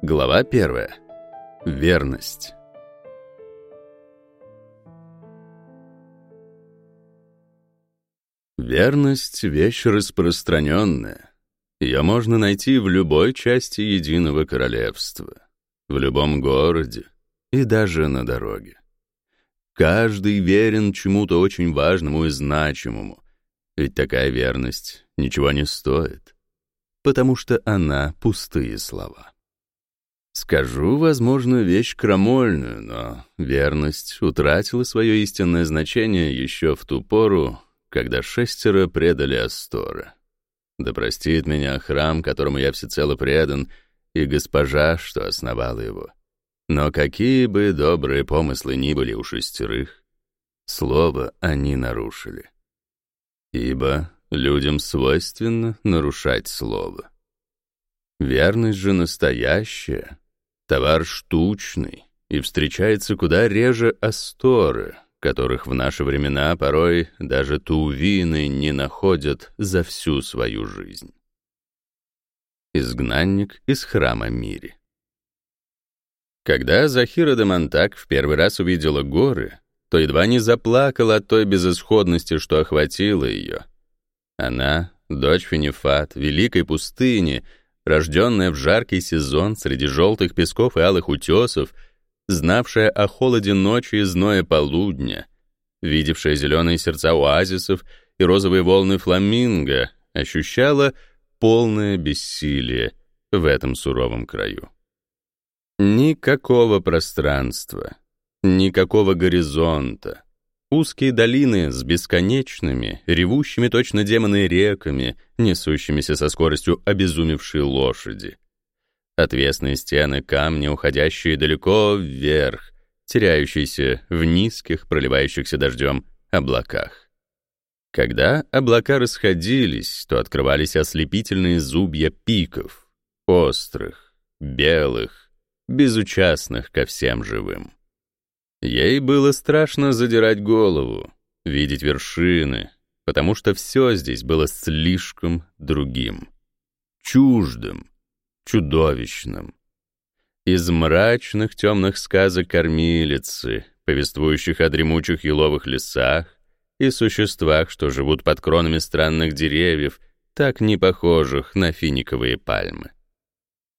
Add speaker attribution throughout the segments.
Speaker 1: Глава первая. Верность. Верность — вещь распространенная. Ее можно найти в любой части единого королевства, в любом городе и даже на дороге. Каждый верен чему-то очень важному и значимому, ведь такая верность ничего не стоит, потому что она — пустые слова. Скажу, возможно, вещь крамольную, но верность утратила свое истинное значение еще в ту пору, когда шестеро предали Астора. Да простит меня храм, которому я всецело предан, и госпожа, что основала его. Но какие бы добрые помыслы ни были у шестерых, слово они нарушили. Ибо людям свойственно нарушать слово. Верность же настоящая, товар штучный, и встречается куда реже асторы, которых в наши времена порой даже тувины не находят за всю свою жизнь. Изгнанник из храма Мири Когда Захира де Монтак в первый раз увидела горы, то едва не заплакала от той безысходности, что охватила ее. Она, дочь Финифат, великой пустыни, рожденная в жаркий сезон среди желтых песков и алых утесов, знавшая о холоде ночи и зное полудня, видевшая зеленые сердца оазисов и розовые волны фламинго, ощущала полное бессилие в этом суровом краю. Никакого пространства, никакого горизонта, Узкие долины с бесконечными, ревущими точно демоны реками, несущимися со скоростью обезумевшей лошади. Отвесные стены камня, уходящие далеко вверх, теряющиеся в низких, проливающихся дождем, облаках. Когда облака расходились, то открывались ослепительные зубья пиков, острых, белых, безучастных ко всем живым. Ей было страшно задирать голову, видеть вершины, потому что все здесь было слишком другим, чуждым, чудовищным. Из мрачных темных сказок кормилицы, повествующих о дремучих еловых лесах и существах, что живут под кронами странных деревьев, так не похожих на финиковые пальмы.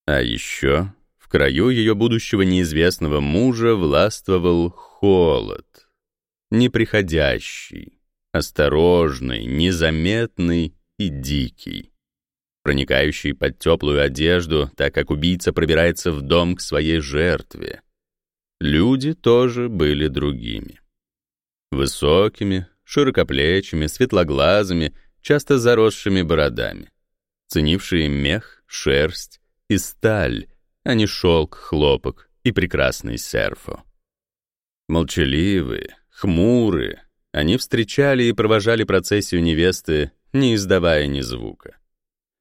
Speaker 1: А еще краю ее будущего неизвестного мужа властвовал холод. Неприходящий, осторожный, незаметный и дикий. Проникающий под теплую одежду, так как убийца пробирается в дом к своей жертве. Люди тоже были другими. Высокими, широкоплечими, светлоглазыми, часто заросшими бородами. Ценившие мех, шерсть и сталь, а не шелк, хлопок и прекрасный серфо. Молчаливые, хмурые, они встречали и провожали процессию невесты, не издавая ни звука.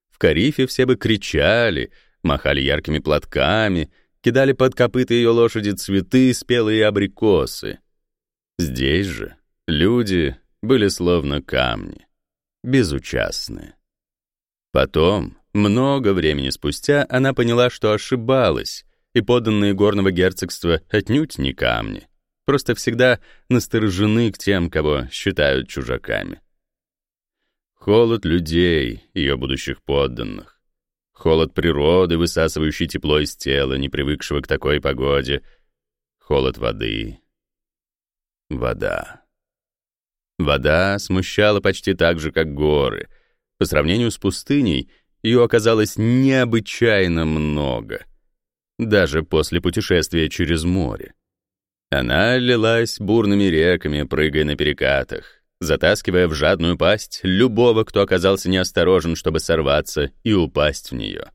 Speaker 1: В Карифе все бы кричали, махали яркими платками, кидали под копыта ее лошади цветы, спелые абрикосы. Здесь же люди были словно камни, безучастные. Потом, много времени спустя она поняла, что ошибалась, и подданные горного герцогства отнюдь не камни, просто всегда насторожены к тем, кого считают чужаками. Холод людей, ее будущих подданных. Холод природы, высасывающий тепло из тела, не привыкшего к такой погоде. Холод воды. Вода. Вода смущала почти так же, как горы. По сравнению с пустыней, ее оказалось необычайно много, даже после путешествия через море. Она лилась бурными реками, прыгая на перекатах, затаскивая в жадную пасть любого, кто оказался неосторожен, чтобы сорваться и упасть в нее.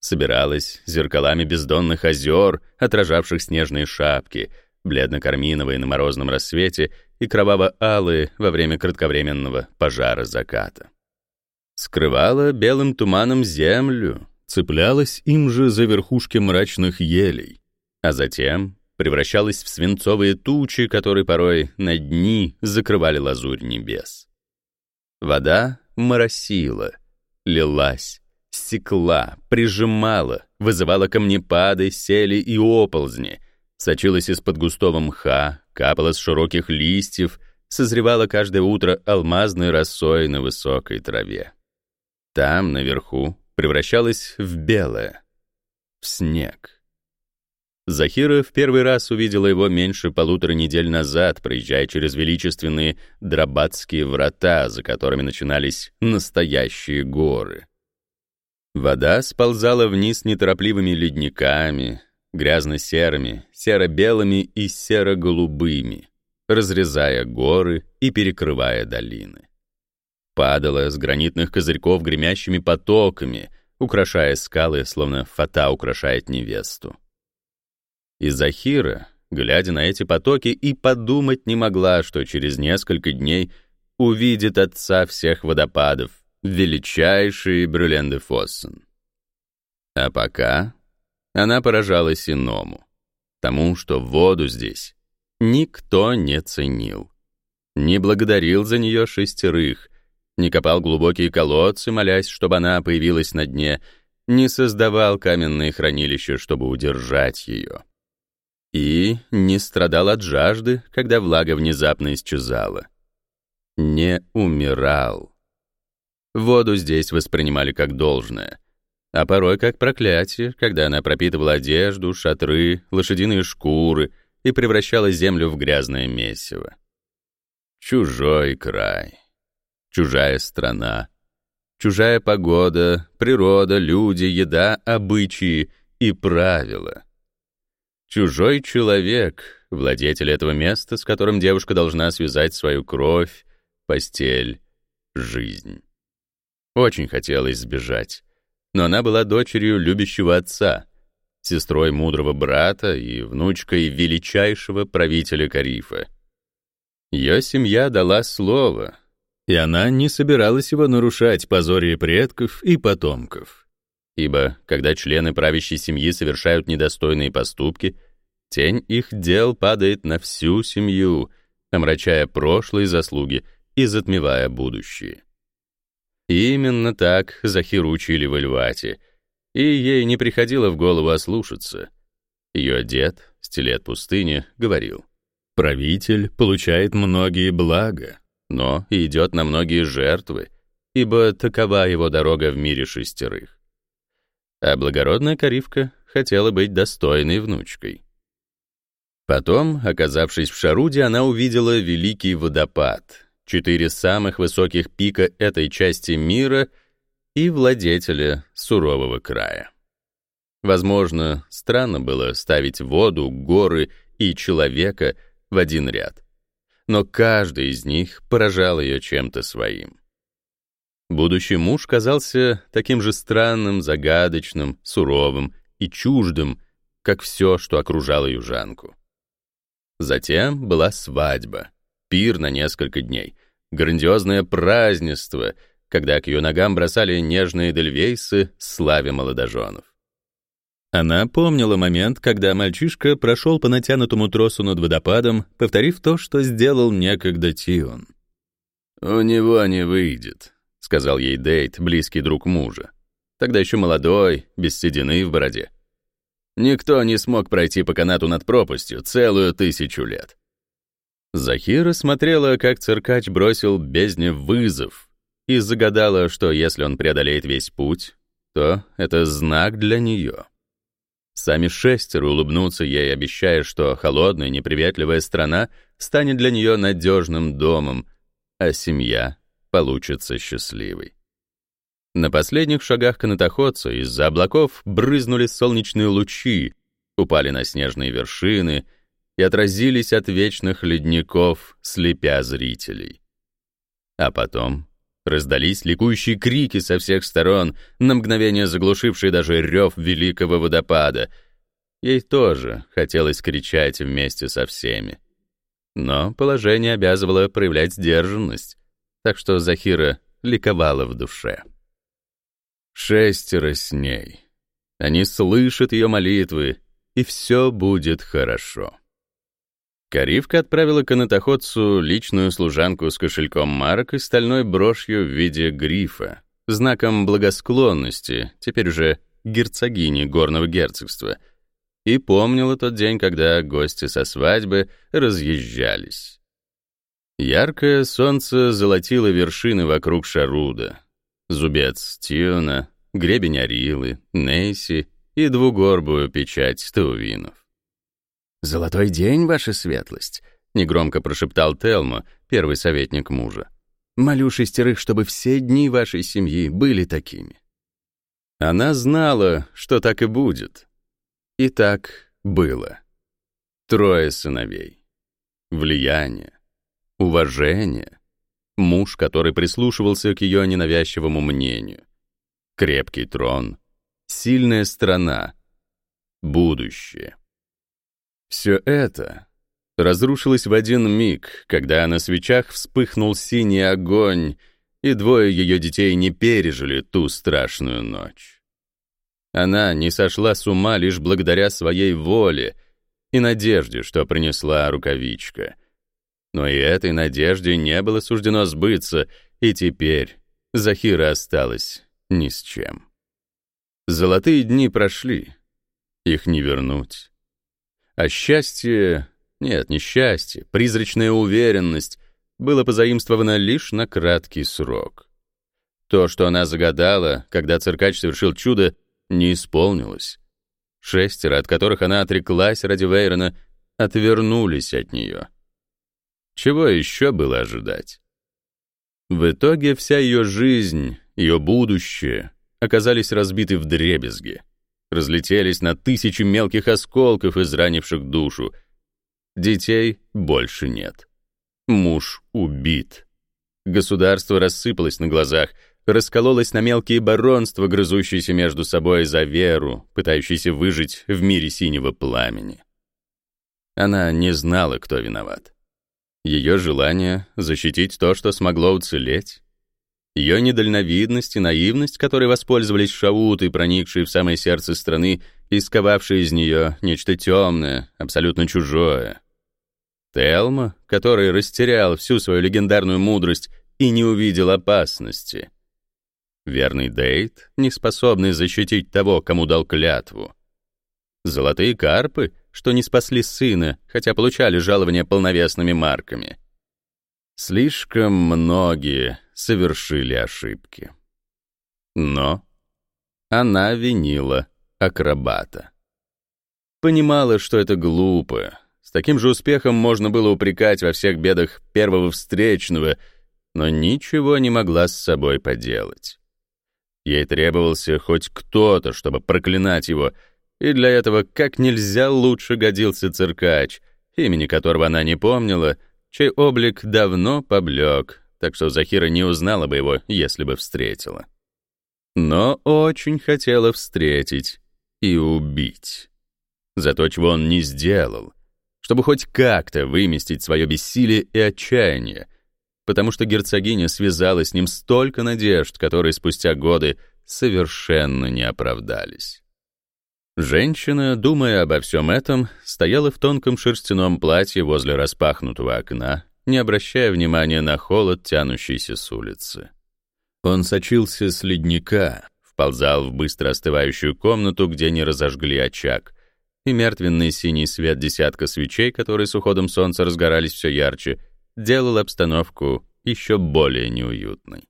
Speaker 1: Собиралась зеркалами бездонных озер, отражавших снежные шапки, бледно-карминовые на морозном рассвете и кроваво-алые во время кратковременного пожара заката скрывала белым туманом землю, цеплялась им же за верхушки мрачных елей, а затем превращалась в свинцовые тучи, которые порой на дни закрывали лазурь небес. Вода моросила, лилась, стекла, прижимала, вызывала камнепады, сели и оползни, сочилась из-под густого мха, капала с широких листьев, созревала каждое утро алмазной росой на высокой траве. Там, наверху, превращалась в белое, в снег. Захира в первый раз увидела его меньше полутора недель назад, проезжая через величественные Драбатские врата, за которыми начинались настоящие горы. Вода сползала вниз неторопливыми ледниками, грязно-серыми, серо-белыми и серо-голубыми, разрезая горы и перекрывая долины. Падала с гранитных козырьков гремящими потоками, украшая скалы, словно фата украшает невесту. И Захира, глядя на эти потоки, и подумать не могла, что через несколько дней увидит отца всех водопадов, величайший Брюлен де Фоссен. А пока она поражалась иному, тому, что воду здесь никто не ценил, не благодарил за нее шестерых, не копал глубокие колодцы, молясь, чтобы она появилась на дне, не создавал каменные хранилища, чтобы удержать ее и не страдал от жажды, когда влага внезапно исчезала. Не умирал. Воду здесь воспринимали как должное, а порой как проклятие, когда она пропитывала одежду, шатры, лошадиные шкуры и превращала землю в грязное месиво. Чужой край, чужая страна, чужая погода, природа, люди, еда, обычаи и правила — Чужой человек, владетель этого места, с которым девушка должна связать свою кровь, постель, жизнь. Очень хотелось сбежать, но она была дочерью любящего отца, сестрой мудрого брата и внучкой величайшего правителя Карифа. Ее семья дала слово, и она не собиралась его нарушать позорие предков и потомков. Ибо, когда члены правящей семьи совершают недостойные поступки, тень их дел падает на всю семью, омрачая прошлые заслуги и затмевая будущие. И именно так Захир учили в Эльвате, и ей не приходило в голову ослушаться. Ее дед, стилет пустыни, говорил, «Правитель получает многие блага, но идет на многие жертвы, ибо такова его дорога в мире шестерых а благородная Каривка хотела быть достойной внучкой. Потом, оказавшись в Шаруде, она увидела великий водопад, четыре самых высоких пика этой части мира и владетеля сурового края. Возможно, странно было ставить воду, горы и человека в один ряд, но каждый из них поражал ее чем-то своим. Будущий муж казался таким же странным, загадочным, суровым и чуждым, как все, что окружало южанку. Затем была свадьба, пир на несколько дней, грандиозное празднество, когда к ее ногам бросали нежные дельвейсы славе молодоженов. Она помнила момент, когда мальчишка прошел по натянутому тросу над водопадом, повторив то, что сделал некогда Тион. «У него не выйдет», сказал ей Дейт, близкий друг мужа. Тогда еще молодой, без седины в бороде. Никто не смог пройти по канату над пропастью целую тысячу лет. Захира смотрела, как циркач бросил бездне вызов, и загадала, что если он преодолеет весь путь, то это знак для нее. Сами шестеро улыбнутся ей, обещая, что холодная, неприветливая страна станет для нее надежным домом, а семья получится счастливой. На последних шагах канатоходца из-за облаков брызнули солнечные лучи, упали на снежные вершины и отразились от вечных ледников, слепя зрителей. А потом раздались ликующие крики со всех сторон, на мгновение заглушившие даже рев великого водопада. Ей тоже хотелось кричать вместе со всеми. Но положение обязывало проявлять сдержанность, так что Захира ликовала в душе. Шестеро с ней. Они слышат ее молитвы, и все будет хорошо. Каривка отправила канатоходцу личную служанку с кошельком марок и стальной брошью в виде грифа, знаком благосклонности, теперь уже герцогини горного герцогства, и помнила тот день, когда гости со свадьбы разъезжались. Яркое солнце золотило вершины вокруг Шаруда, зубец Тиона, гребень Арилы, Нейси и двугорбую печать Таувинов. «Золотой день, ваша светлость», — негромко прошептал Телмо, первый советник мужа. «Молю шестерых, чтобы все дни вашей семьи были такими». Она знала, что так и будет. И так было. Трое сыновей. Влияние. Уважение. Муж, который прислушивался к ее ненавязчивому мнению. Крепкий трон. Сильная страна. Будущее. Все это разрушилось в один миг, когда на свечах вспыхнул синий огонь, и двое ее детей не пережили ту страшную ночь. Она не сошла с ума лишь благодаря своей воле и надежде, что принесла рукавичка. Но и этой надежде не было суждено сбыться, и теперь Захира осталась ни с чем. Золотые дни прошли, их не вернуть. А счастье... Нет, не счастье, призрачная уверенность было позаимствовано лишь на краткий срок. То, что она загадала, когда циркач совершил чудо, не исполнилось. Шестеро, от которых она отреклась ради Вейрона, отвернулись от нее. Чего еще было ожидать? В итоге вся ее жизнь, ее будущее оказались разбиты в дребезги разлетелись на тысячи мелких осколков, изранивших душу. Детей больше нет. Муж убит. Государство рассыпалось на глазах, раскололось на мелкие баронства, грызущиеся между собой за веру, пытающиеся выжить в мире синего пламени. Она не знала, кто виноват. Ее желание защитить то, что смогло уцелеть, ее недальновидность и наивность, которой воспользовались шауты, проникшие в самое сердце страны и сковавшие из нее нечто темное, абсолютно чужое. Телма, который растерял всю свою легендарную мудрость и не увидел опасности. Верный Дейт, не способный защитить того, кому дал клятву. Золотые карпы, что не спасли сына, хотя получали жалования полновесными марками. Слишком многие совершили ошибки. Но она винила акробата. Понимала, что это глупо. С таким же успехом можно было упрекать во всех бедах первого встречного, но ничего не могла с собой поделать. Ей требовался хоть кто-то, чтобы проклинать его, и для этого как нельзя лучше годился циркач, имени которого она не помнила, чей облик давно поблек, так что Захира не узнала бы его, если бы встретила. Но очень хотела встретить и убить. За то, чего он не сделал, чтобы хоть как-то выместить свое бессилие и отчаяние, потому что герцогиня связала с ним столько надежд, которые спустя годы совершенно не оправдались. Женщина, думая обо всем этом, стояла в тонком шерстяном платье возле распахнутого окна не обращая внимания на холод, тянущийся с улицы. Он сочился с ледника, вползал в быстро остывающую комнату, где не разожгли очаг, и мертвенный синий свет десятка свечей, которые с уходом солнца разгорались все ярче, делал обстановку еще более неуютной.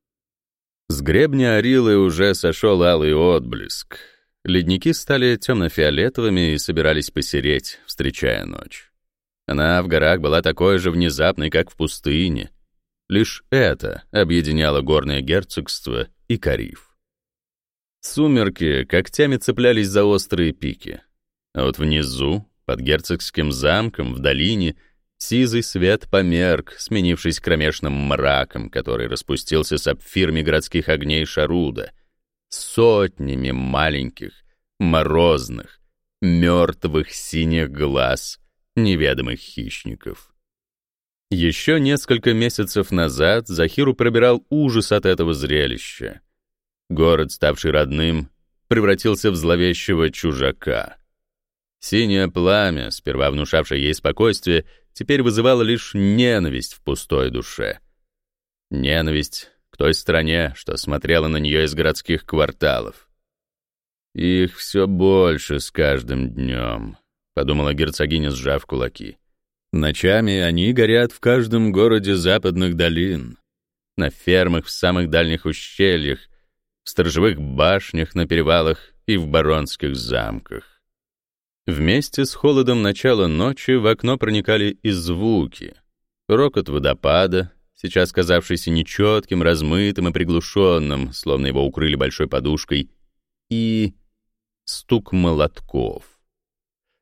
Speaker 1: С гребня Арилы уже сошел алый отблеск. Ледники стали темно-фиолетовыми и собирались посереть, встречая ночь. Она в горах была такой же внезапной, как в пустыне. Лишь это объединяло горное герцогство и Кариф. Сумерки когтями цеплялись за острые пики. А вот внизу, под герцогским замком, в долине, сизый свет померк, сменившись кромешным мраком, который распустился сапфирами городских огней Шаруда, сотнями маленьких, морозных, мертвых синих глаз — неведомых хищников. Еще несколько месяцев назад Захиру пробирал ужас от этого зрелища. Город, ставший родным, превратился в зловещего чужака. Синее пламя, сперва внушавшее ей спокойствие, теперь вызывала лишь ненависть в пустой душе. Ненависть той стране, что смотрела на нее из городских кварталов. «Их все больше с каждым днем», — подумала герцогиня, сжав кулаки. «Ночами они горят в каждом городе западных долин, на фермах в самых дальних ущельях, в сторожевых башнях на перевалах и в баронских замках. Вместе с холодом начала ночи в окно проникали и звуки. Рокот водопада, сейчас казавшийся нечетким, размытым и приглушенным, словно его укрыли большой подушкой, и стук молотков.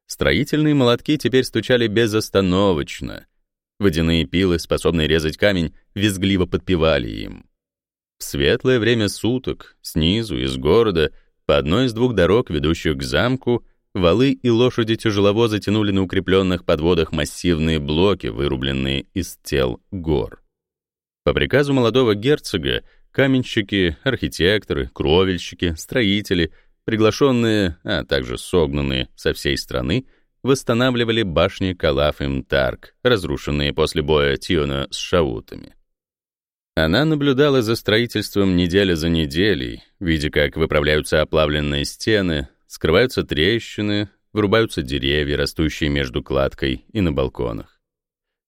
Speaker 1: Строительные молотки теперь стучали безостановочно. Водяные пилы, способные резать камень, визгливо подпевали им. В светлое время суток, снизу, из города, по одной из двух дорог, ведущих к замку, валы и лошади тяжелово затянули на укрепленных подводах массивные блоки, вырубленные из тел гор. По приказу молодого герцога каменщики, архитекторы, кровельщики, строители, приглашенные, а также согнанные со всей страны, восстанавливали башни Калаф и Мтарк, разрушенные после боя Тиона с шаутами. Она наблюдала за строительством неделя за неделей, видя, как выправляются оплавленные стены, скрываются трещины, вырубаются деревья, растущие между кладкой и на балконах.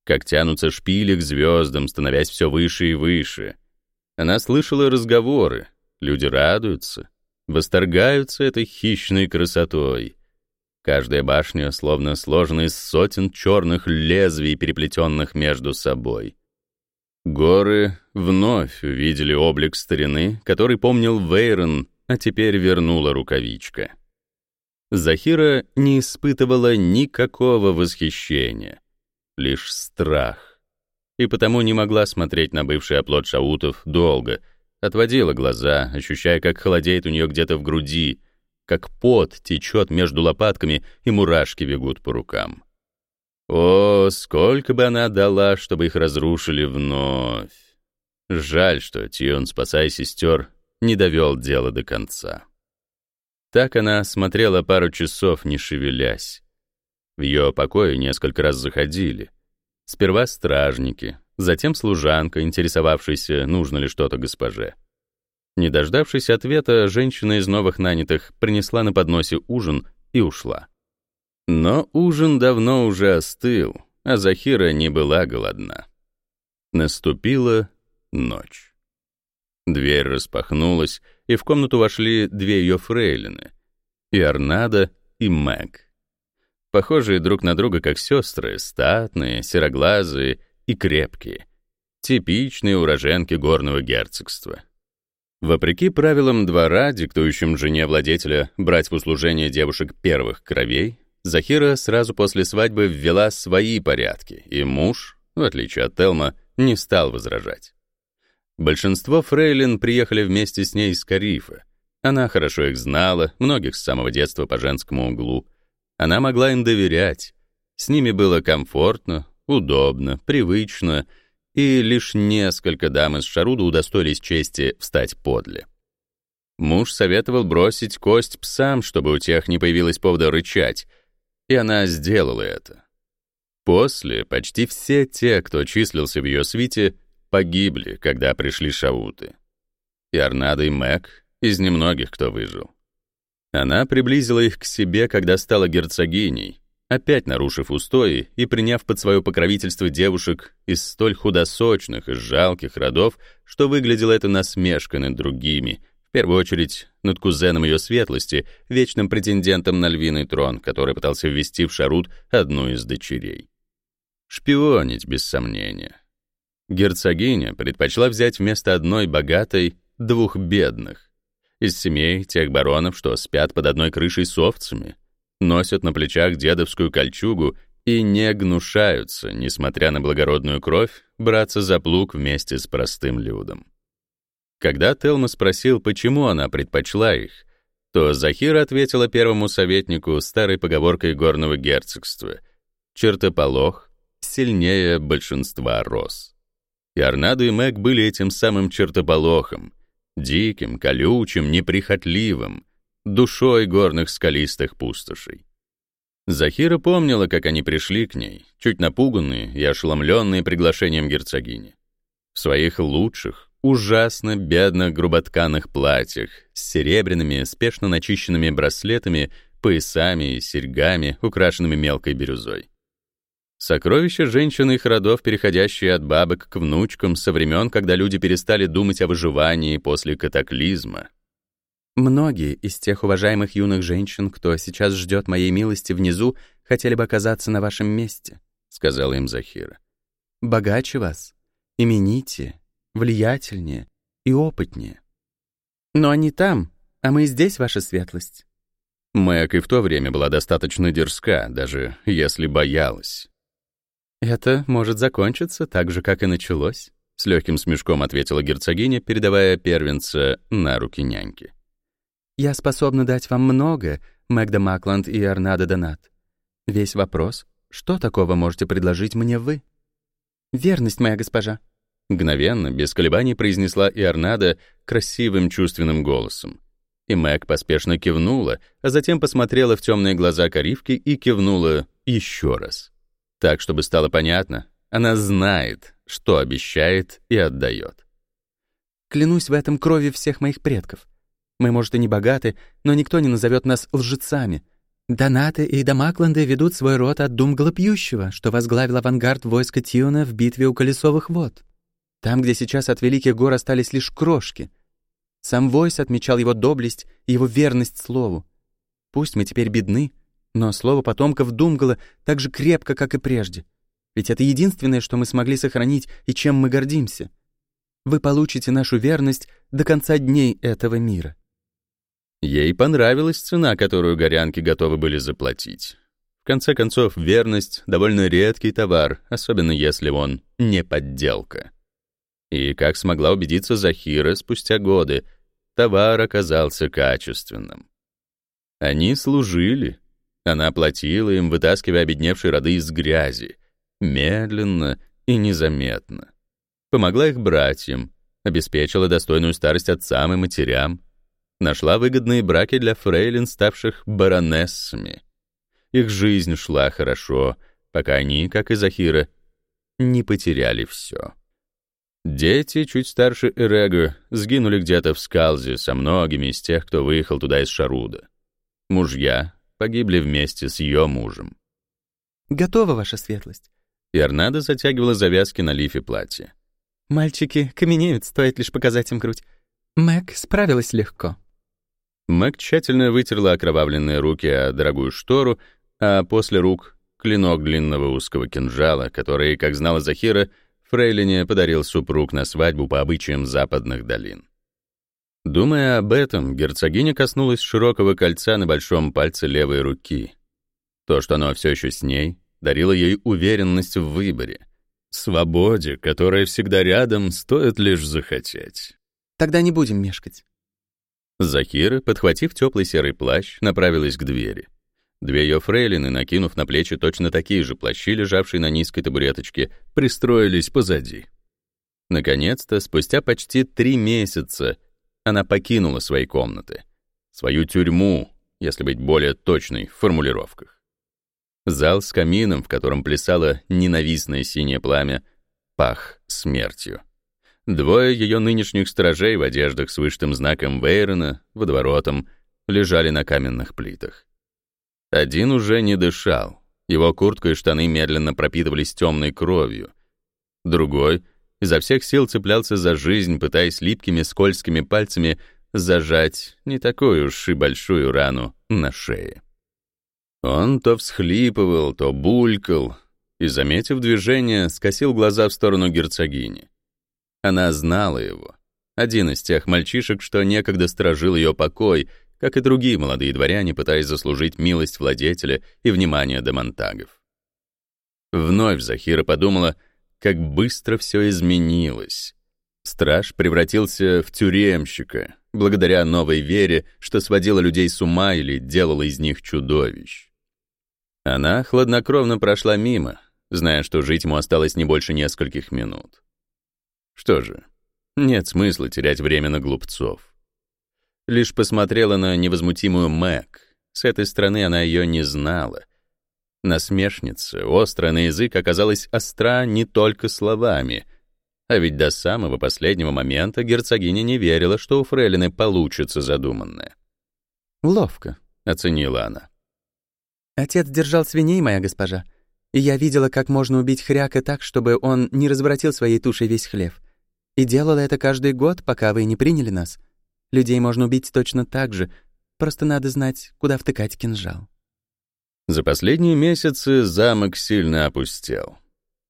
Speaker 1: Как тянутся шпили к звездам, становясь все выше и выше. Она слышала разговоры, люди радуются, восторгаются этой хищной красотой. Каждая башня словно сложена из сотен черных лезвий, переплетенных между собой. Горы вновь увидели облик старины, который помнил Вейрон, а теперь вернула рукавичка. Захира не испытывала никакого восхищения, лишь страх. И потому не могла смотреть на бывший оплот шаутов долго, отводила глаза, ощущая, как холодеет у нее где-то в груди, как пот течет между лопатками и мурашки бегут по рукам. О, сколько бы она дала, чтобы их разрушили вновь. Жаль, что Тион, спасая сестер, не довел дело до конца. Так она смотрела пару часов, не шевелясь. В ее покое несколько раз заходили. Сперва стражники, затем служанка, интересовавшаяся, нужно ли что-то госпоже. Не дождавшись ответа, женщина из новых нанятых принесла на подносе ужин и ушла. Но ужин давно уже остыл, а Захира не была голодна. Наступила ночь. Дверь распахнулась, и в комнату вошли две ее фрейлины — и Арнада, и Мэг. Похожие друг на друга как сестры, статные, сероглазые и крепкие. Типичные уроженки горного герцогства. Вопреки правилам двора, диктующим жене владетеля брать в услужение девушек первых кровей, Захира сразу после свадьбы ввела свои порядки, и муж, в отличие от Телма, не стал возражать. Большинство фрейлин приехали вместе с ней из Карифа. Она хорошо их знала, многих с самого детства по женскому углу. Она могла им доверять. С ними было комфортно, удобно, привычно, и лишь несколько дам из Шаруда удостоились чести встать подле. Муж советовал бросить кость псам, чтобы у тех не появилось повода рычать, и она сделала это. После почти все те, кто числился в ее свите, погибли, когда пришли шауты. И Арнада и Мэг из немногих, кто выжил. Она приблизила их к себе, когда стала герцогиней, опять нарушив устои и приняв под свое покровительство девушек из столь худосочных и жалких родов, что выглядело это насмешкой над другими, первую очередь над кузеном ее светлости, вечным претендентом на львиный трон, который пытался ввести в Шарут одну из дочерей. Шпионить, без сомнения. Герцогиня предпочла взять вместо одной богатой двух бедных. Из семей тех баронов, что спят под одной крышей с овцами, носят на плечах дедовскую кольчугу и не гнушаются, несмотря на благородную кровь, браться за плуг вместе с простым людом. Когда Телма спросил, почему она предпочла их, то Захира ответила первому советнику старой поговоркой горного герцогства «Чертополох сильнее большинства роз». И Арнадо и Мэг были этим самым чертополохом, диким, колючим, неприхотливым, душой горных скалистых пустошей. Захира помнила, как они пришли к ней, чуть напуганные и ошеломленные приглашением герцогини. В своих лучших, ужасно бедных груботканых платьях с серебряными, спешно начищенными браслетами, поясами и серьгами, украшенными мелкой бирюзой. Сокровища женщин их родов, переходящие от бабок к внучкам со времен, когда люди перестали думать о выживании после катаклизма.
Speaker 2: Многие из тех уважаемых юных женщин, кто сейчас ждет моей милости внизу, хотели бы оказаться на вашем месте, — сказала им Захира. Богаче вас, именитее, влиятельнее и опытнее. Но они там, а мы здесь, ваша светлость.
Speaker 1: Мэг и в то время была достаточно дерзка, даже если боялась.
Speaker 2: «Это может закончиться так же, как и началось», — с легким смешком ответила герцогиня, передавая первенца на руки няньки. «Я способна дать вам много, Мэгда Макланд и Арнада Донат. Весь вопрос, что такого можете предложить мне вы?» «Верность, моя госпожа»,
Speaker 1: Мгновенно, без колебаний произнесла Иорнада красивым чувственным голосом. И Мэг поспешно кивнула, а затем посмотрела в темные глаза Каривки и кивнула еще раз. Так, чтобы стало понятно, она знает, что обещает и отдает.
Speaker 2: «Клянусь в этом крови всех моих предков. Мы, может, и не богаты, но никто не назовет нас лжецами. Донаты и Дамакланды ведут свой род от Думгла Пьющего, что возглавил авангард войска Тиона в битве у Колесовых вод. Там, где сейчас от великих гор остались лишь крошки. Сам Войс отмечал его доблесть и его верность слову. Пусть мы теперь бедны, но слово потомков Думгала так же крепко, как и прежде. Ведь это единственное, что мы смогли сохранить и чем мы гордимся. Вы получите нашу верность до конца дней этого мира.
Speaker 1: Ей понравилась цена, которую горянки готовы были заплатить. В конце концов, верность — довольно редкий товар, особенно если он не подделка. И, как смогла убедиться Захира спустя годы, товар оказался качественным. Они служили. Она платила им, вытаскивая обедневшие роды из грязи, медленно и незаметно. Помогла их братьям, обеспечила достойную старость отцам и матерям, нашла выгодные браки для фрейлин, ставших баронессами. Их жизнь шла хорошо, пока они, как и Захира, не потеряли все. Дети, чуть старше Эрега, сгинули где-то в Скалзе со многими из тех, кто выехал туда из Шаруда. Мужья погибли вместе с ее мужем.
Speaker 2: «Готова, ваша светлость».
Speaker 1: И Арнада затягивала завязки на лифе платья.
Speaker 2: «Мальчики каменеют, стоит лишь показать им грудь. Мэг справилась легко».
Speaker 1: Мэг тщательно вытерла окровавленные руки о дорогую штору, а после рук — клинок длинного узкого кинжала, который, как знала Захира, — Фрейлине подарил супруг на свадьбу по обычаям западных долин. Думая об этом, герцогиня коснулась широкого кольца на большом пальце левой руки. То, что оно все еще с ней, дарило ей уверенность в выборе. Свободе, которая всегда рядом, стоит лишь захотеть.
Speaker 2: «Тогда не будем мешкать».
Speaker 1: Захира, подхватив теплый серый плащ, направилась к двери. Две ее фрейлины, накинув на плечи точно такие же плащи, лежавшие на низкой табуреточке, пристроились позади. Наконец-то, спустя почти три месяца, она покинула свои комнаты. Свою тюрьму, если быть более точной в формулировках. Зал с камином, в котором плясало ненавистное синее пламя, пах смертью. Двое ее нынешних сторожей в одеждах с вышитым знаком Вейрона, водоворотом, лежали на каменных плитах. Один уже не дышал. Его куртка и штаны медленно пропитывались темной кровью. Другой изо всех сил цеплялся за жизнь, пытаясь липкими скользкими пальцами зажать не такую уж и большую рану на шее. Он то всхлипывал, то булькал, и, заметив движение, скосил глаза в сторону герцогини. Она знала его. Один из тех мальчишек, что некогда сторожил ее покой — как и другие молодые дворяне, пытаясь заслужить милость владетеля и внимание демонтагов. Вновь Захира подумала, как быстро все изменилось. Страж превратился в тюремщика, благодаря новой вере, что сводила людей с ума или делала из них чудовищ. Она хладнокровно прошла мимо, зная, что жить ему осталось не больше нескольких минут. Что же, нет смысла терять время на глупцов лишь посмотрела на невозмутимую Мэг. С этой стороны она ее не знала. Насмешница, острая на язык, оказалась остра не только словами. А ведь до самого последнего момента герцогиня не верила, что у фрейлины получится задуманное.
Speaker 2: «Ловко», — оценила она. «Отец держал свиней, моя госпожа, и я видела, как можно убить хряка так, чтобы он не разворотил своей тушей весь хлев. И делала это каждый год, пока вы не приняли нас. Людей можно убить точно так же, просто надо знать, куда втыкать кинжал».
Speaker 1: За последние месяцы замок сильно опустел.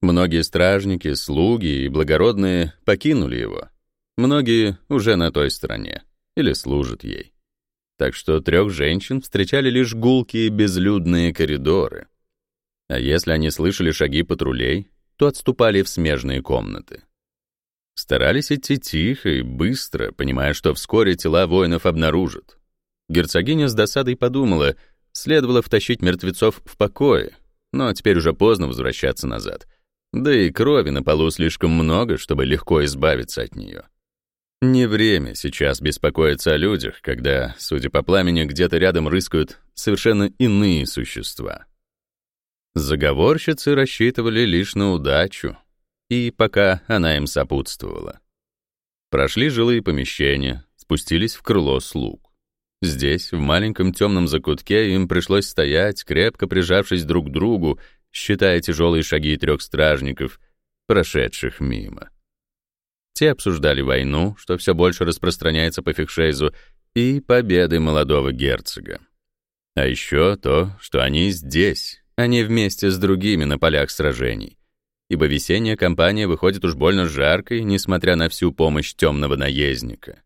Speaker 1: Многие стражники, слуги и благородные покинули его. Многие уже на той стороне или служат ей. Так что трех женщин встречали лишь гулкие безлюдные коридоры. А если они слышали шаги патрулей, то отступали в смежные комнаты. Старались идти тихо и быстро, понимая, что вскоре тела воинов обнаружат. Герцогиня с досадой подумала — Следовало втащить мертвецов в покое, но теперь уже поздно возвращаться назад. Да и крови на полу слишком много, чтобы легко избавиться от нее. Не время сейчас беспокоиться о людях, когда, судя по пламени, где-то рядом рыскают совершенно иные существа. Заговорщицы рассчитывали лишь на удачу, и пока она им сопутствовала. Прошли жилые помещения, спустились в крыло слуг. Здесь, в маленьком темном закутке, им пришлось стоять, крепко прижавшись друг к другу, считая тяжелые шаги трех стражников, прошедших мимо. Те обсуждали войну, что все больше распространяется по Фикшейзу, и победы молодого герцога. А еще то, что они здесь, а не вместе с другими на полях сражений, ибо весенняя кампания выходит уж больно жаркой, несмотря на всю помощь темного наездника.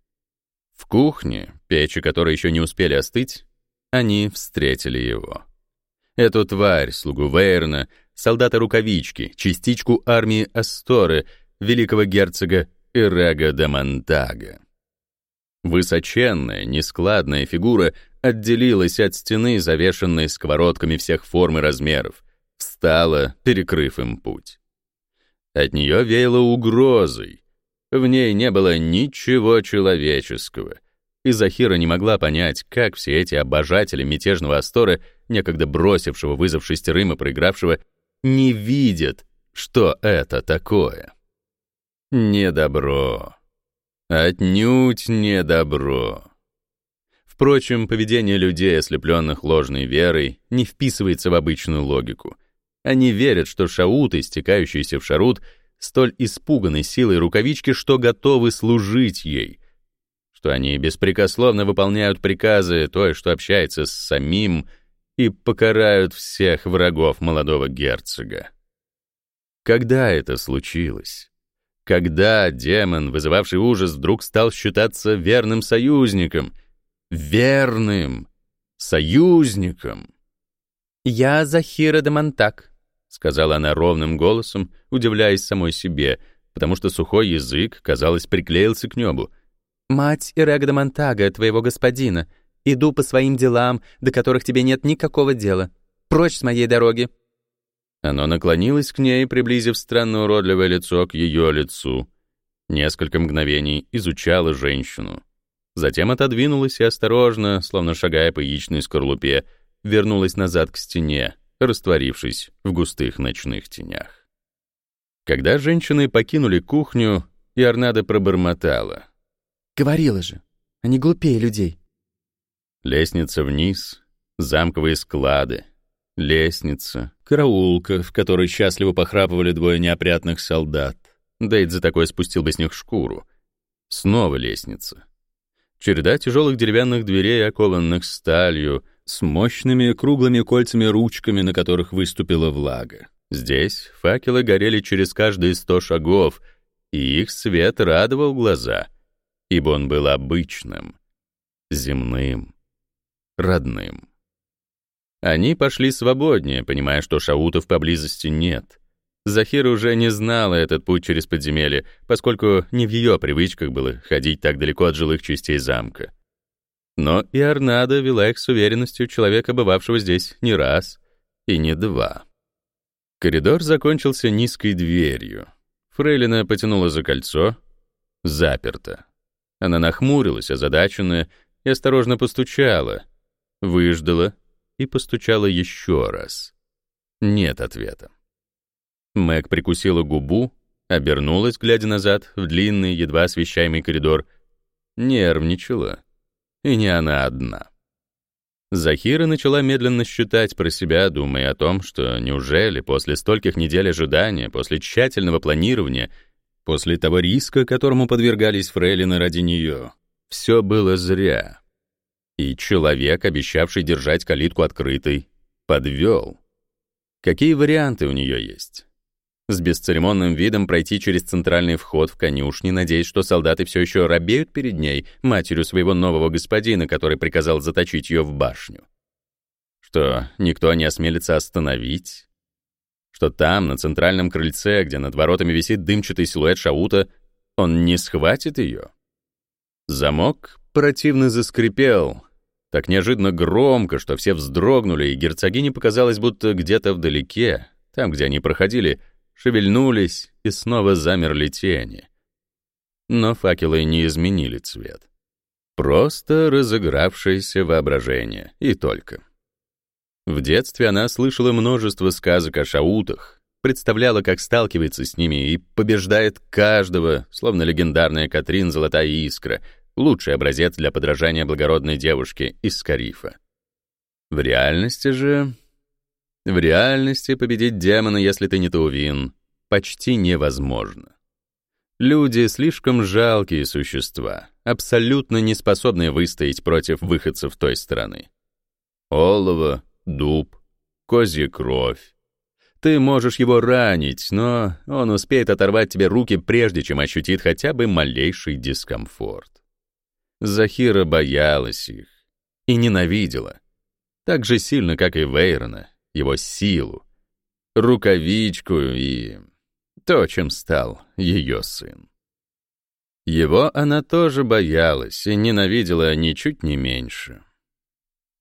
Speaker 1: В кухне, печи которой еще не успели остыть, они встретили его. Эту тварь, слугу Вейрна, солдата-рукавички, частичку армии Асторы, великого герцога Ирега де Монтага. Высоченная, нескладная фигура отделилась от стены, завешенной сковородками всех форм и размеров, встала, перекрыв им путь. От нее веяло угрозой, в ней не было ничего человеческого, и Захира не могла понять, как все эти обожатели мятежного Астора, некогда бросившего вызов шестерым и проигравшего, не видят, что это такое. Не добро. Отнюдь не добро. Впрочем, поведение людей, ослепленных ложной верой, не вписывается в обычную логику. Они верят, что шауты, стекающиеся в шарут, столь испуганы силой рукавички, что готовы служить ей, что они беспрекословно выполняют приказы той, что общается с самим, и покарают всех врагов молодого герцога. Когда это случилось? Когда демон, вызывавший ужас, вдруг стал считаться верным союзником? Верным союзником!
Speaker 2: «Я Захира де Монтак», —
Speaker 1: сказала она ровным голосом, удивляясь самой себе, потому что сухой язык, казалось, приклеился к небу.
Speaker 2: «Мать Ирегда Монтага, твоего господина, иду по своим делам, до которых тебе нет никакого дела. Прочь с моей дороги!»
Speaker 1: Оно наклонилось к ней, приблизив странно уродливое лицо к ее лицу. Несколько мгновений изучало женщину. Затем отодвинулась и осторожно, словно шагая по яичной скорлупе, вернулась назад к стене, растворившись в густых ночных тенях. Когда женщины покинули кухню, и Арнада пробормотала.
Speaker 2: «Говорила же, они глупее людей».
Speaker 1: Лестница вниз, замковые склады, лестница, караулка, в которой счастливо похрапывали двое неопрятных солдат. Дейд за такое спустил бы с них шкуру. Снова лестница. Череда тяжелых деревянных дверей, окованных сталью, с мощными круглыми кольцами-ручками, на которых выступила влага. Здесь факелы горели через каждые сто шагов, и их свет радовал глаза, ибо он был обычным, земным, родным. Они пошли свободнее, понимая, что шаутов поблизости нет. Захира уже не знала этот путь через подземелье, поскольку не в ее привычках было ходить так далеко от жилых частей замка. Но и Арнада вела их с уверенностью человека, бывавшего здесь не раз и не два. Коридор закончился низкой дверью. Фрейлина потянула за кольцо. Заперто. Она нахмурилась, озадаченная, и осторожно постучала. Выждала и постучала еще раз. нет ответа. Мэг прикусила губу, обернулась, глядя назад, в длинный, едва освещаемый коридор. Нервничала. И не она одна. Захира начала медленно считать про себя, думая о том, что неужели после стольких недель ожидания, после тщательного планирования, после того риска, которому подвергались фрейлины ради нее, все было зря. И человек, обещавший держать калитку открытой, подвел. Какие варианты у нее есть? С бесцеремонным видом пройти через центральный вход в конюшни, надеясь, что солдаты все еще робеют перед ней, матерью своего нового господина, который приказал заточить ее в башню. Что никто не осмелится остановить? Что там, на центральном крыльце, где над воротами висит дымчатый силуэт Шаута, он не схватит ее? Замок противно заскрипел, так неожиданно громко, что все вздрогнули, и герцогине показалось, будто где-то вдалеке, там, где они проходили, шевельнулись и снова замерли тени. Но факелы не изменили цвет. Просто разыгравшееся воображение, и только. В детстве она слышала множество сказок о шаутах, представляла, как сталкивается с ними и побеждает каждого, словно легендарная Катрин Золотая Искра, лучший образец для подражания благородной девушке из Скарифа. В реальности же в реальности победить демона, если ты не Таувин, почти невозможно. Люди — слишком жалкие существа, абсолютно не способные выстоять против выходцев той стороны. Олово, дуб, козья кровь. Ты можешь его ранить, но он успеет оторвать тебе руки, прежде чем ощутит хотя бы малейший дискомфорт. Захира боялась их и ненавидела. Так же сильно, как и Вейрона, его силу, рукавичку и то, чем стал ее сын. Его она тоже боялась и ненавидела ничуть не меньше.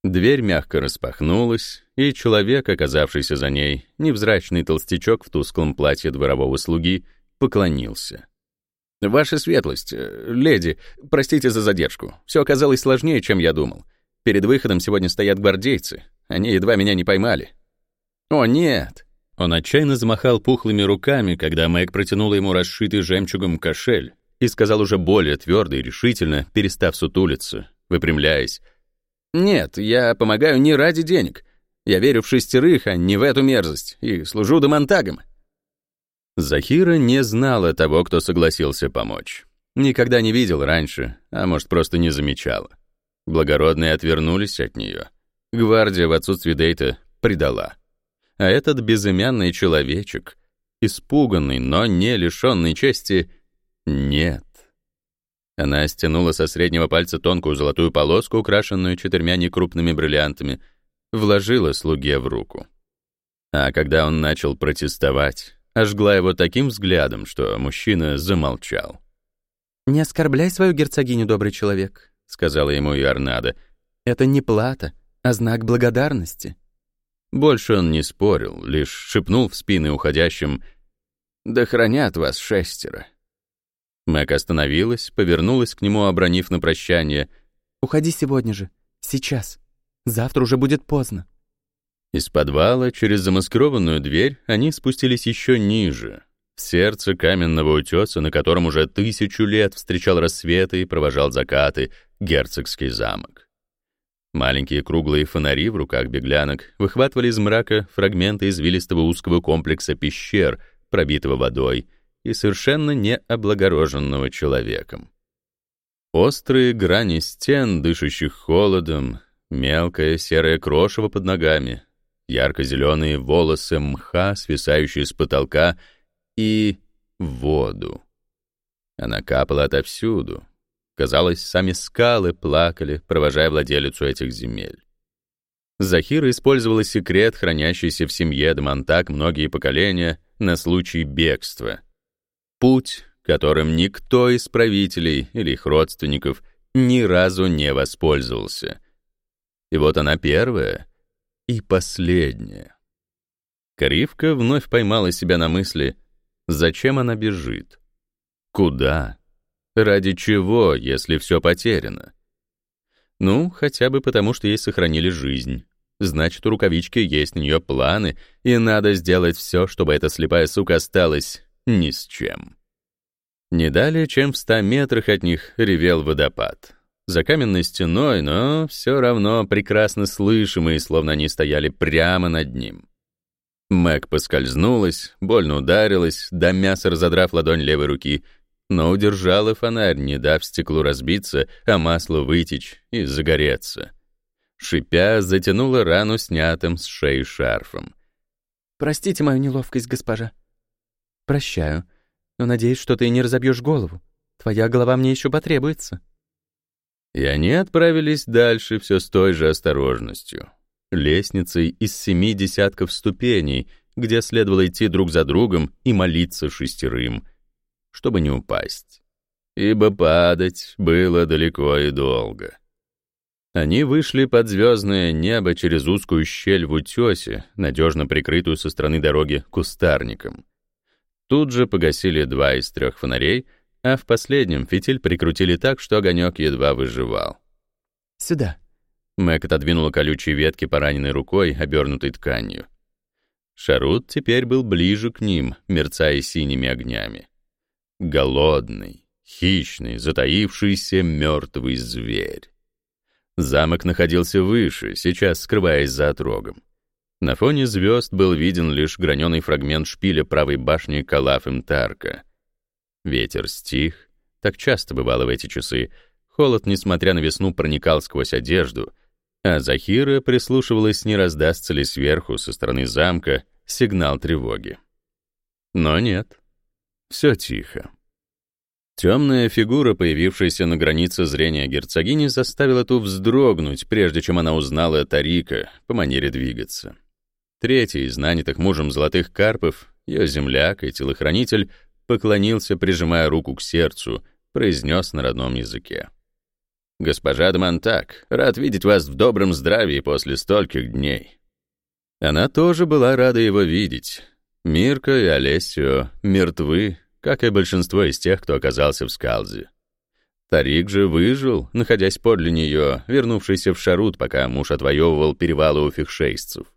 Speaker 1: Дверь мягко распахнулась, и человек, оказавшийся за ней, невзрачный толстячок в тусклом платье дворового слуги, поклонился. «Ваша светлость, э, леди, простите за задержку. Все оказалось сложнее, чем я думал. Перед выходом сегодня стоят гвардейцы. Они едва меня не поймали. «О, нет!» Он отчаянно замахал пухлыми руками, когда Мэг протянула ему расшитый жемчугом кошель и сказал уже более твердо и решительно, перестав сутулиться, выпрямляясь. «Нет, я помогаю не ради денег. Я верю в шестерых, а не в эту мерзость, и служу домонтагом». Захира не знала того, кто согласился помочь. Никогда не видел раньше, а может, просто не замечала. Благородные отвернулись от нее. Гвардия в отсутствии Дейта предала а этот безымянный человечек, испуганный, но не лишенный чести, нет. Она стянула со среднего пальца тонкую золотую полоску, украшенную четырьмя некрупными бриллиантами, вложила слуге в руку. А когда он начал протестовать, ожгла его таким взглядом, что мужчина замолчал.
Speaker 2: «Не оскорбляй свою герцогиню, добрый человек», — сказала ему Иорнада. «Это не плата, а знак благодарности».
Speaker 1: Больше он не спорил, лишь шепнул в спины уходящим «Да хранят вас шестеро». Мэг остановилась, повернулась к нему, обронив на прощание
Speaker 2: «Уходи сегодня же, сейчас. Завтра уже будет поздно».
Speaker 1: Из подвала через замаскированную дверь они спустились еще ниже, в сердце каменного утеса, на котором уже тысячу лет встречал рассветы и провожал закаты герцогский замок. Маленькие круглые фонари в руках беглянок выхватывали из мрака фрагменты извилистого узкого комплекса пещер, пробитого водой и совершенно не облагороженного человеком. Острые грани стен, дышащих холодом, мелкое серое крошево под ногами, ярко-зеленые волосы мха, свисающие с потолка, и воду. Она капала отовсюду, Казалось, сами скалы плакали, провожая владелицу этих земель. Захира использовала секрет, хранящийся в семье Дамонтак многие поколения, на случай бегства. Путь, которым никто из правителей или их родственников ни разу не воспользовался. И вот она первая и последняя. Каривка вновь поймала себя на мысли, зачем она бежит? Куда? Ради чего, если все потеряно? Ну, хотя бы потому, что ей сохранили жизнь. Значит, у рукавички есть на нее планы, и надо сделать все, чтобы эта слепая сука осталась ни с чем. Не далее, чем в ста метрах от них ревел водопад. За каменной стеной, но все равно прекрасно слышимый, словно они стояли прямо над ним. Мэг поскользнулась, больно ударилась, до мяса разодрав ладонь левой руки, но удержала фонарь, не дав стеклу разбиться, а маслу вытечь и загореться. Шипя, затянула рану снятым с шеи шарфом.
Speaker 2: «Простите мою неловкость, госпожа». «Прощаю, но надеюсь, что ты не разобьешь голову. Твоя голова мне еще потребуется».
Speaker 1: И они отправились дальше все с той же осторожностью. Лестницей из семи десятков ступеней, где следовало идти друг за другом и молиться шестерым, чтобы не упасть. Ибо падать было далеко и долго. Они вышли под звездное небо через узкую щель в утесе, надежно прикрытую со стороны дороги кустарником. Тут же погасили два из трех фонарей — а в последнем фитиль прикрутили так, что огонек едва выживал.
Speaker 2: «Сюда».
Speaker 1: Мэг отодвинула колючие ветки пораненной рукой, обернутой тканью. Шарут теперь был ближе к ним, мерцая синими огнями. Голодный, хищный, затаившийся мертвый зверь. Замок находился выше, сейчас скрываясь за отрогом. На фоне звезд был виден лишь граненый фрагмент шпиля правой башни Калаф-Имтарка — Ветер стих. Так часто бывало в эти часы. Холод, несмотря на весну, проникал сквозь одежду, а Захира прислушивалась, не раздастся ли сверху, со стороны замка, сигнал тревоги. Но нет. Все тихо. Темная фигура, появившаяся на границе зрения герцогини, заставила ту вздрогнуть, прежде чем она узнала Тарика по манере двигаться. Третий из нанятых мужем золотых карпов, ее земляк и телохранитель, поклонился, прижимая руку к сердцу, произнес на родном языке. «Госпожа Дмантак, рад видеть вас в добром здравии после стольких дней». Она тоже была рада его видеть. Мирка и Олесио мертвы, как и большинство из тех, кто оказался в Скалзе. Тарик же выжил, находясь подле нее, вернувшийся в Шарут, пока муж отвоевывал перевалы у фихшейстцев.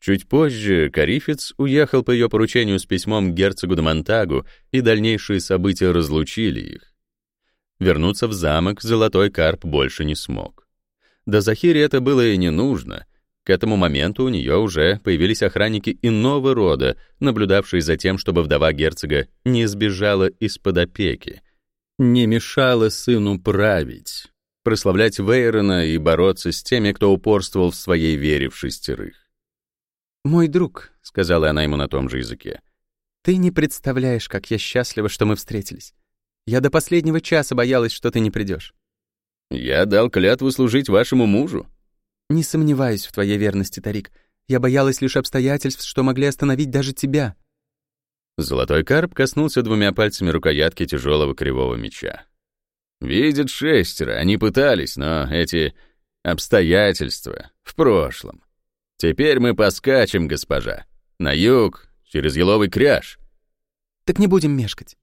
Speaker 1: Чуть позже Карифец уехал по ее поручению с письмом к герцогу де и дальнейшие события разлучили их. Вернуться в замок Золотой Карп больше не смог. До Захире это было и не нужно. К этому моменту у нее уже появились охранники иного рода, наблюдавшие за тем, чтобы вдова герцога не сбежала из-под опеки, не мешала сыну править, прославлять Вейрона и бороться с теми, кто упорствовал в своей вере в шестерых.
Speaker 2: «Мой друг», — сказала она ему на том же языке, — «ты не представляешь, как я счастлива, что мы встретились. Я до последнего часа боялась, что ты не придешь.
Speaker 1: «Я дал клятву служить вашему мужу».
Speaker 2: «Не сомневаюсь в твоей верности, Тарик. Я боялась лишь обстоятельств, что могли остановить даже тебя».
Speaker 1: Золотой карп коснулся двумя пальцами рукоятки тяжелого кривого меча. «Видят шестеро, они пытались, но эти обстоятельства в прошлом. Теперь мы поскачем, госпожа. На юг, через еловый кряж.
Speaker 2: Так не будем мешкать.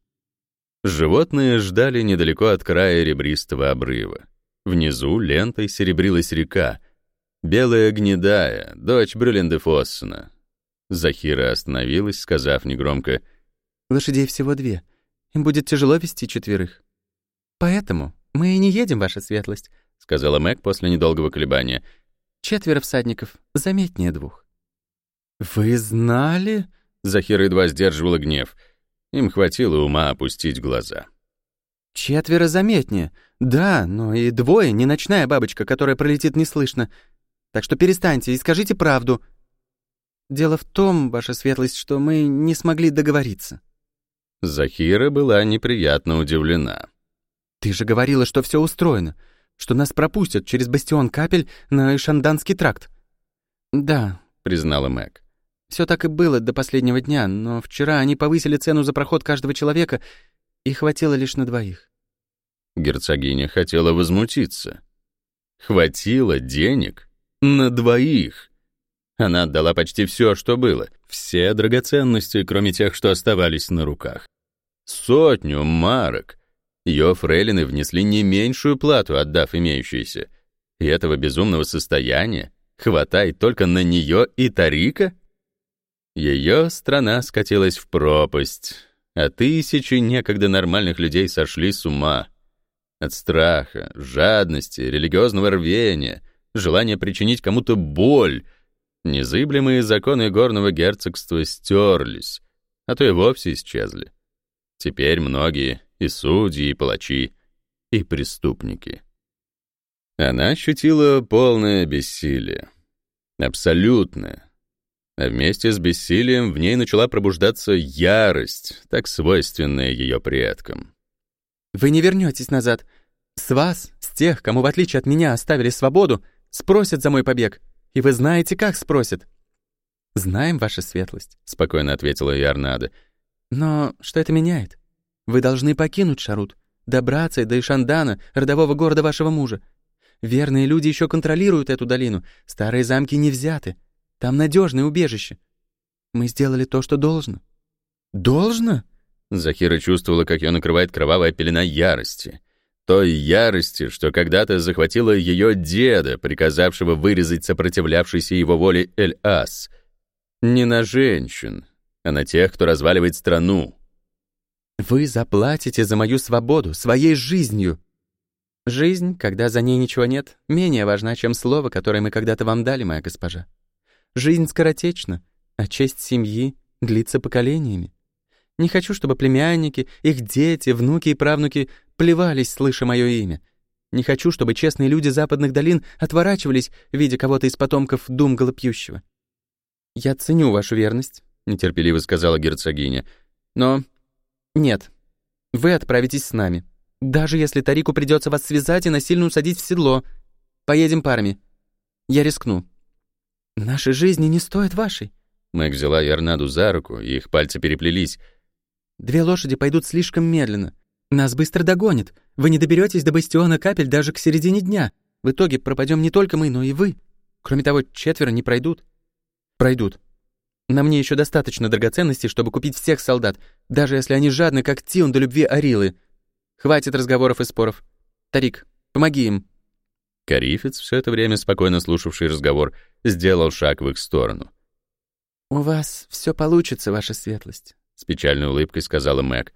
Speaker 1: Животные ждали недалеко от края ребристого обрыва. Внизу лентой серебрилась река. Белая гнедая, дочь Брюленде Фоссена. Захира остановилась, сказав негромко,
Speaker 2: «Лошадей всего две. Им будет тяжело вести четверых. Поэтому мы и не едем, ваша светлость», — сказала Мэг после недолгого колебания — Четверо всадников, заметнее двух.
Speaker 1: «Вы знали?» — Захира едва сдерживала гнев. Им хватило ума опустить глаза.
Speaker 2: «Четверо заметнее. Да, но и двое — не ночная бабочка, которая пролетит неслышно. Так что перестаньте и скажите правду. Дело в том, ваша светлость, что мы не смогли договориться».
Speaker 1: Захира была неприятно удивлена.
Speaker 2: «Ты же говорила, что все устроено что нас пропустят через бастион капель на Ишанданский тракт». «Да», — признала Мэг. Все так и было до последнего дня, но вчера они повысили цену за проход каждого человека, и хватило лишь на двоих».
Speaker 1: Герцогиня хотела возмутиться. «Хватило денег? На двоих?» Она отдала почти все, что было, все драгоценности, кроме тех, что оставались на руках. Сотню марок — ее фрейлины внесли не меньшую плату, отдав имеющиеся. И этого безумного состояния Хватай только на нее и Тарика? Ее страна скатилась в пропасть, а тысячи некогда нормальных людей сошли с ума. От страха, жадности, религиозного рвения, желания причинить кому-то боль. Незыблемые законы горного герцогства стерлись, а то и вовсе исчезли. Теперь многие, и судьи, и палачи, и преступники. Она ощутила полное бессилие. Абсолютное. А вместе с бессилием в ней начала пробуждаться ярость, так свойственная ее предкам.
Speaker 2: «Вы не вернетесь назад. С вас, с тех, кому в отличие от меня оставили свободу, спросят за мой побег. И вы знаете, как спросят». «Знаем, ваша светлость», — спокойно ответила Иорнада. «Но что это меняет? Вы должны покинуть Шарут, добраться до Ишандана, родового города вашего мужа. Верные люди еще контролируют эту долину, старые замки не взяты. Там надежное убежище. Мы сделали то, что должно». «Должно?»
Speaker 1: Захира чувствовала, как ее накрывает кровавая пелена ярости. Той ярости, что когда-то захватила ее деда, приказавшего вырезать сопротивлявшийся его воле Эль-Ас. Не на женщин, а на тех, кто разваливает страну.
Speaker 2: «Вы заплатите за мою свободу своей жизнью!» «Жизнь, когда за ней ничего нет, менее важна, чем слово, которое мы когда-то вам дали, моя госпожа. Жизнь скоротечна, а честь семьи длится поколениями. Не хочу, чтобы племянники, их дети, внуки и правнуки плевались, слыша мое имя. Не хочу, чтобы честные люди западных долин отворачивались, видя кого-то из потомков дум голопьющего. «Я ценю вашу верность», — нетерпеливо сказала герцогиня. «Но нет, вы отправитесь с нами. Даже если Тарику придется вас связать и насильно усадить в седло. Поедем парами. Я рискну». «Наши жизни не стоят вашей».
Speaker 1: Мэг взяла Ярнаду за руку, и их пальцы переплелись —
Speaker 2: Две лошади пойдут слишком медленно. Нас быстро догонят. Вы не доберетесь до бастиона капель даже к середине дня. В итоге пропадем не только мы, но и вы. Кроме того, четверо не пройдут. Пройдут. На мне еще достаточно драгоценностей, чтобы купить всех солдат, даже если они жадны, как Тион до любви Арилы. Хватит разговоров и споров. Тарик, помоги им.
Speaker 1: Карифец, все это время спокойно слушавший разговор, сделал шаг в их сторону.
Speaker 2: «У вас все получится, ваша светлость.
Speaker 1: — с печальной улыбкой сказала Мэг.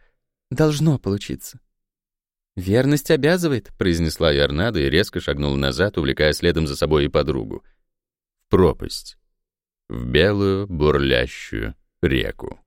Speaker 2: «Должно получиться». «Верность обязывает», — произнесла
Speaker 1: Ярнада и резко шагнула назад, увлекая следом за собой и подругу. Пропасть. В белую бурлящую реку.